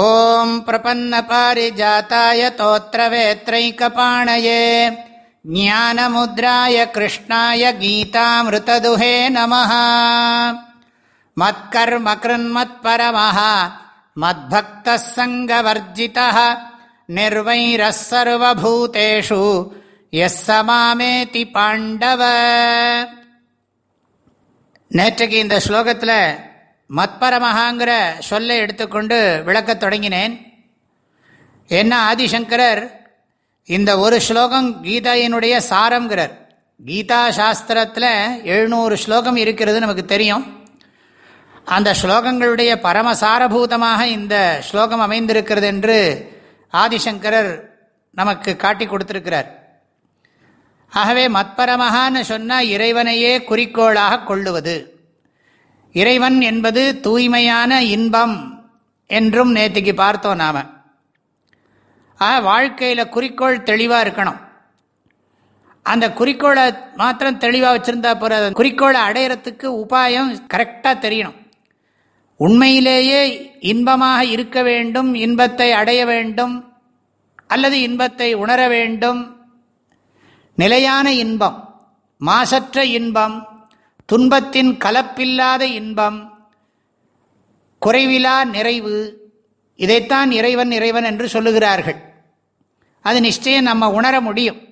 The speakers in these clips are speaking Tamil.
ॐ प्रपन्नपारिजाताय तोत्रवेत्रैकपाणये ज्ञानमुद्राय कृष्णाय गीतामृतदुहे नमः मत्कर्मकृन्मत्परमः मद्भक्तः सङ्गवर्जितः निर्वैरः सर्वभूतेषु यः समामेति पाण्डव நேற்றைக்கு இந்த ஸ்லோகத்தில் மத்பரமகாங்கிற சொல்லை எடுத்துக்கொண்டு விளக்கத் தொடங்கினேன். என்ன ஆதிசங்கரர் இந்த ஒரு ஸ்லோகம் கீதையினுடைய சாரங்கிறார் கீதா சாஸ்திரத்தில் எழுநூறு ஸ்லோகம் இருக்கிறது நமக்கு தெரியும். அந்த ஸ்லோகங்களுடைய பரமசாரபூதமாக இந்த ஸ்லோகம் அமைந்திருக்கிறது என்று ஆதிசங்கரர் நமக்கு காட்டி கொடுத்திருக்கிறார். ஆகவே மத்பரமகான்னு சொன்னால் இறைவனையே குறிக்கோளாக கொள்ளுவது. இறைவன் என்பது தூய்மையான இன்பம் என்றும் நேற்றுக்கு பார்த்தோம் நாம். ஆக வாழ்க்கையில் குறிக்கோள் தெளிவாக இருக்கணும். அந்த குறிக்கோளை மாத்திரம் தெளிவாக வச்சுருந்தா போகிற குறிக்கோளை அடையிறதுக்கு உபாயம் கரெக்டாக தெரியணும். உண்மையிலேயே இன்பமாக இருக்க வேண்டும் இன்பத்தை அடைய வேண்டும் அல்லது இன்பத்தை உணர வேண்டும். நிலையான இன்பம் மாசற்ற இன்பம் துன்பத்தின் கலப்பில்லாத இன்பம் குறைவிலா நிறைவு இதைத்தான் இறைவன் இறைவன் என்று சொல்லுகிறார்கள். அது நிச்சயம் நம்ம உணர முடியும்.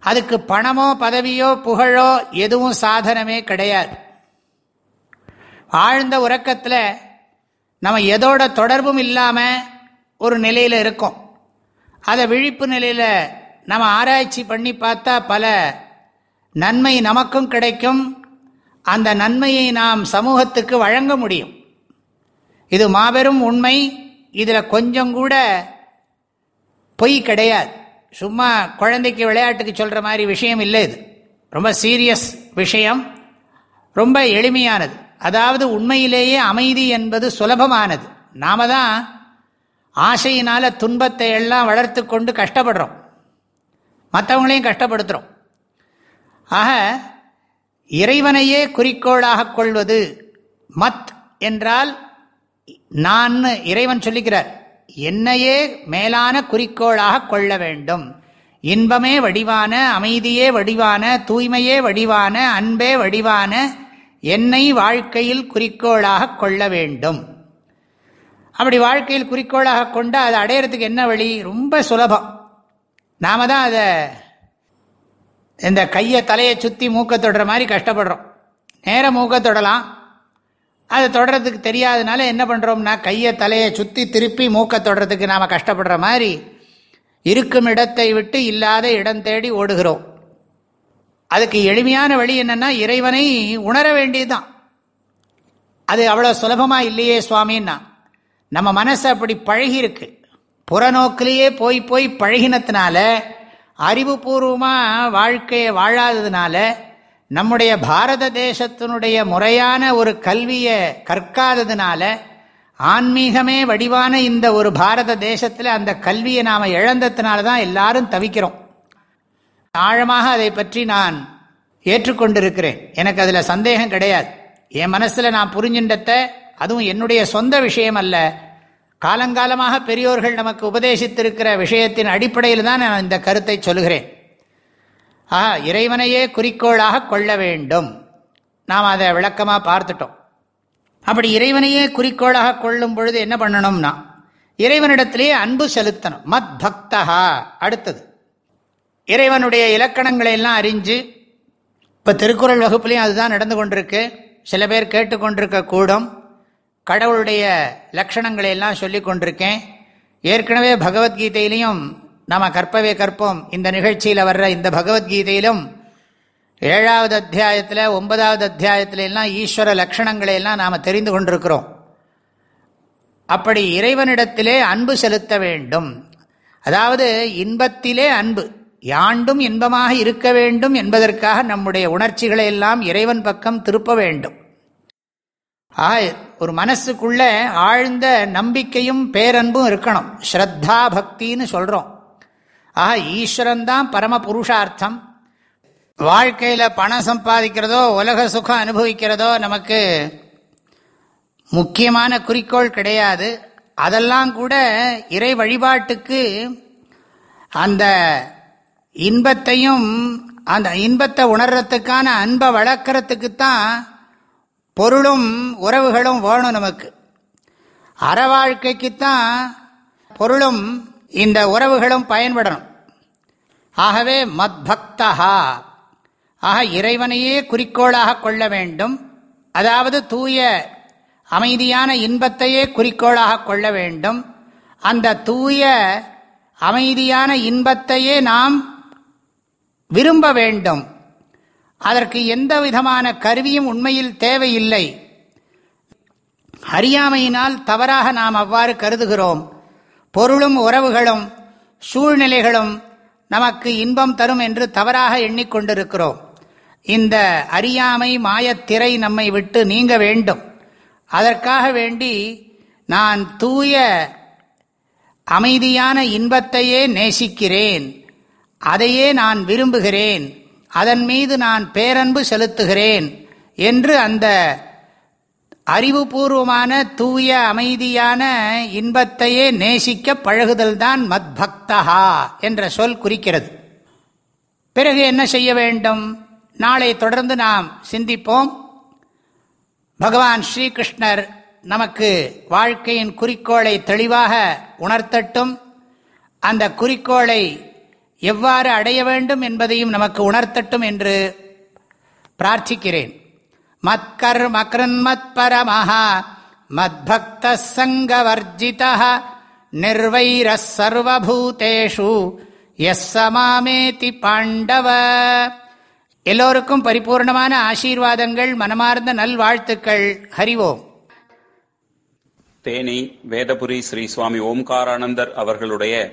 அதுக்கு பணமோ பதவியோ புகழோ எதுவும் சாதனமே கிடையாது. ஆழ்ந்த உறக்கத்தில் நம்ம எதோட தொடர்பும் இல்லாமல் ஒரு நிலையில் இருக்கோம். அதை விழிப்பு நிலையில் நம்ம ஆராய்ச்சி பண்ணி பார்த்தா பல நன்மை நமக்கும் கிடைக்கும் அந்த நன்மையை நாம் சமூகத்துக்கு வழங்க முடியும். இது மாபெரும் உண்மை. இதில் கொஞ்சம் கூட பொய் கிடையாது. சும்மா குழந்தைக்கு விளையாட்டுக்கு சொல்கிற மாதிரி விஷயம் இல்லை இது. ரொம்ப சீரியஸ் விஷயம். ரொம்ப எளிமையானது. அதாவது உண்மையிலேயே அமைதி என்பது சுலபமானது. நாம தான் ஆசையினால் துன்பத்தை எல்லாம் வளர்த்து கொண்டு கஷ்டப்படுறோம். மற்றவங்களையும் கஷ்டப்படுத்துகிறோம் ஆக இறைவனையே குறிக்கோளாக கொள்வது மத் என்றால் நான் இறைவன் சொல்லிக்கிறார். என்னையே மேலான குறிக்கோளாக கொள்ள வேண்டும். இன்பமே வடிவான அமைதியே வடிவான தூய்மையே வடிவான அன்பே வடிவான என்னை வாழ்க்கையில் குறிக்கோளாக கொள்ள வேண்டும். அப்படி வாழ்க்கையில் குறிக்கோளாக கொண்டு அதை அடையிறதுக்கு என்ன வழி? ரொம்ப சுலபம். நாம தான் அதை இந்த கையை தலையை சுற்றி மூக்கை தொடுற மாதிரி கஷ்டப்படுறோம். நேரம் மூக்கை தொடலாம். அதை தொடுறதுக்கு தெரியாதனால என்ன பண்ணுறோம்னா கையை தலையை சுற்றி திருப்பி மூக்கை தொடுறதுக்கு நாம் கஷ்டப்படுற மாதிரி இருக்கும் இடத்தை விட்டு இல்லாத இடம் தேடி ஓடுகிறோம். அதுக்கு எளிமையான வழி என்னென்னா இறைவனை உணர வேண்டியதுதான். அது அவ்வளோ சுலபமாக இல்லையே சுவாமின்னா நம்ம மனசு அப்படி பழகிருக்கு புறநோக்கிலேயே போய் போய் பழகினத்தினால அறிவுபூர்வமாக வாழ்க்கையை வாழாததுனால நம்முடைய பாரத தேசத்தினுடைய முறையான ஒரு கல்வியை கற்காததுனால ஆன்மீகமே வடிவான இந்த ஒரு பாரத தேசத்தில் அந்த கல்வியை நாம் இழந்ததுனால தான் எல்லாரும் தவிக்கிறோம். ஆழமாக அதை பற்றி நான் ஏற்றுக்கொண்டிருக்கிறேன். எனக்கு அதில் சந்தேகம் கிடையாது. என் மனசில் நான் புரிஞ்சின்றத அதுவும் என்னுடைய சொந்த விஷயம் அல்ல. காலங்காலமாக பெரியோர்கள் நமக்கு உபதேசித்திருக்கிற விஷயத்தின் அடிப்படையில் தான் நான் இந்த கருத்தை சொல்கிறேன் ஆஹா இறைவனையே குறிக்கோளாக கொள்ள வேண்டும். நாம் அதை விளக்கமாக பார்த்துட்டோம். அப்படி இறைவனையே குறிக்கோளாக கொள்ளும் பொழுது என்ன பண்ணணும்னா இறைவனிடத்திலேயே அன்பு செலுத்தணும். மத் பக்தகா அடுத்தது. இறைவனுடைய இலக்கணங்களை எல்லாம் அறிஞ்சு இப்போ திருக்குறள் வகுப்புலையும் அதுதான் நடந்து கொண்டிருக்கு. சில பேர் கேட்டுக்கொண்டிருக்க கூடும் கடவுளுடைய லட்சணங்களை எல்லாம் சொல்லி கொண்டிருக்கேன். ஏற்கனவே பகவத்கீதையிலையும் நாம் கற்பவே கற்போம். இந்த நிகழ்ச்சியில் வர்ற இந்த பகவத்கீதையிலும் ஏழாவது அத்தியாயத்தில் ஒன்பதாவது அத்தியாயத்திலெல்லாம் ஈஸ்வர லட்சணங்களை எல்லாம் நாம் தெரிந்து கொண்டிருக்கிறோம். அப்படி இறைவனிடத்திலே அன்பு செலுத்த வேண்டும். அதாவது இன்பத்திலே அன்பு யாண்டும் இன்பமாக இருக்க வேண்டும் என்பதற்காக நம்முடைய உணர்ச்சிகளை எல்லாம் இறைவன் பக்கம் திருப்ப வேண்டும். ஆ ஒரு மனசுக்குள்ள ஆழ்ந்த நம்பிக்கையும் பேரன்பும் இருக்கணும். ஸ்ரத்தா பக்தின்னு சொல்கிறோம் ஆக ஈஸ்வரன் தான் பரம புருஷார்த்தம் வாழ்க்கையில் பணம் சம்பாதிக்கிறதோ உலக சுகம் அனுபவிக்கிறதோ நமக்கு முக்கியமான குறிக்கோள் கிடையாது. அதெல்லாம் கூட இறை வழிபாட்டுக்கு அந்த இன்பத்தையும் அந்த இன்பத்தை உணர்றதுக்கான அன்பை வளர்க்கறதுக்கு தான் பொருளும் உறவுகளும் வேணும் நமக்கு. அற வாழ்க்கைக்குத்தான் பொருளும் இந்த உறவுகளும் பயன்படணும். ஆகவே மத்பக்தா ஆக இறைவனையே குறிக்கோளாக கொள்ள வேண்டும். அதாவது தூய அமைதியான இன்பத்தையே குறிக்கோளாக கொள்ள வேண்டும். அந்த தூய அமைதியான இன்பத்தையே நாம் விரும்ப வேண்டும். அதற்கு எந்த விதமான கருவியும் உண்மையில் தேவையில்லை. அறியாமையினால் தவறாக நாம் அவ்வாறு கருதுகிறோம். பொருளும் உறவுகளும் சூழ்நிலைகளும் நமக்கு இன்பம் தரும் என்று தவறாக எண்ணிக்கொண்டிருக்கிறோம். இந்த அறியாமை மாயத்திரை நம்மை விட்டு நீங்க வேண்டும். அதற்காக வேண்டி நான் தூய அமைதியான இன்பத்தையே நேசிக்கிறேன். அதையே நான் விரும்புகிறேன். அதன் மீது நான் பேரன்பு செலுத்துகிறேன் என்று அந்த அறிவுபூர்வமான தூய அமைதியான இன்பத்தையே நேசிக்க பழகுதல்தான் மத்பக்தஹா என்ற சொல் குறிக்கிறது. பிறகு என்ன செய்ய வேண்டும்? நாளை தொடர்ந்து நாம் சிந்திப்போம். பகவான் ஸ்ரீகிருஷ்ணர் நமக்கு வாழ்க்கையின் குறிக்கோளை தெளிவாக உணர்த்தட்டும். அந்த குறிக்கோளை எவ்வாறு அடைய வேண்டும் என்பதையும் நமக்கு உணர்த்தட்டும் என்று பிரார்த்திக்கிறேன். மத்கர் கிருன்மத் பரமஹா மத்பக்த சங்கவர்ஜித நிர்வைர சர்வபூதேஷு எஸ் சமாமேதி பாண்டவ. எல்லோருக்கும் பரிபூர்ணமான ஆசீர்வாதங்கள் மனமார்ந்த நல்வாழ்த்துக்கள். ஹரிவோம். தேனி வேதபுரி ஸ்ரீ சுவாமி ஓம்காரானந்தர் அவர்களுடைய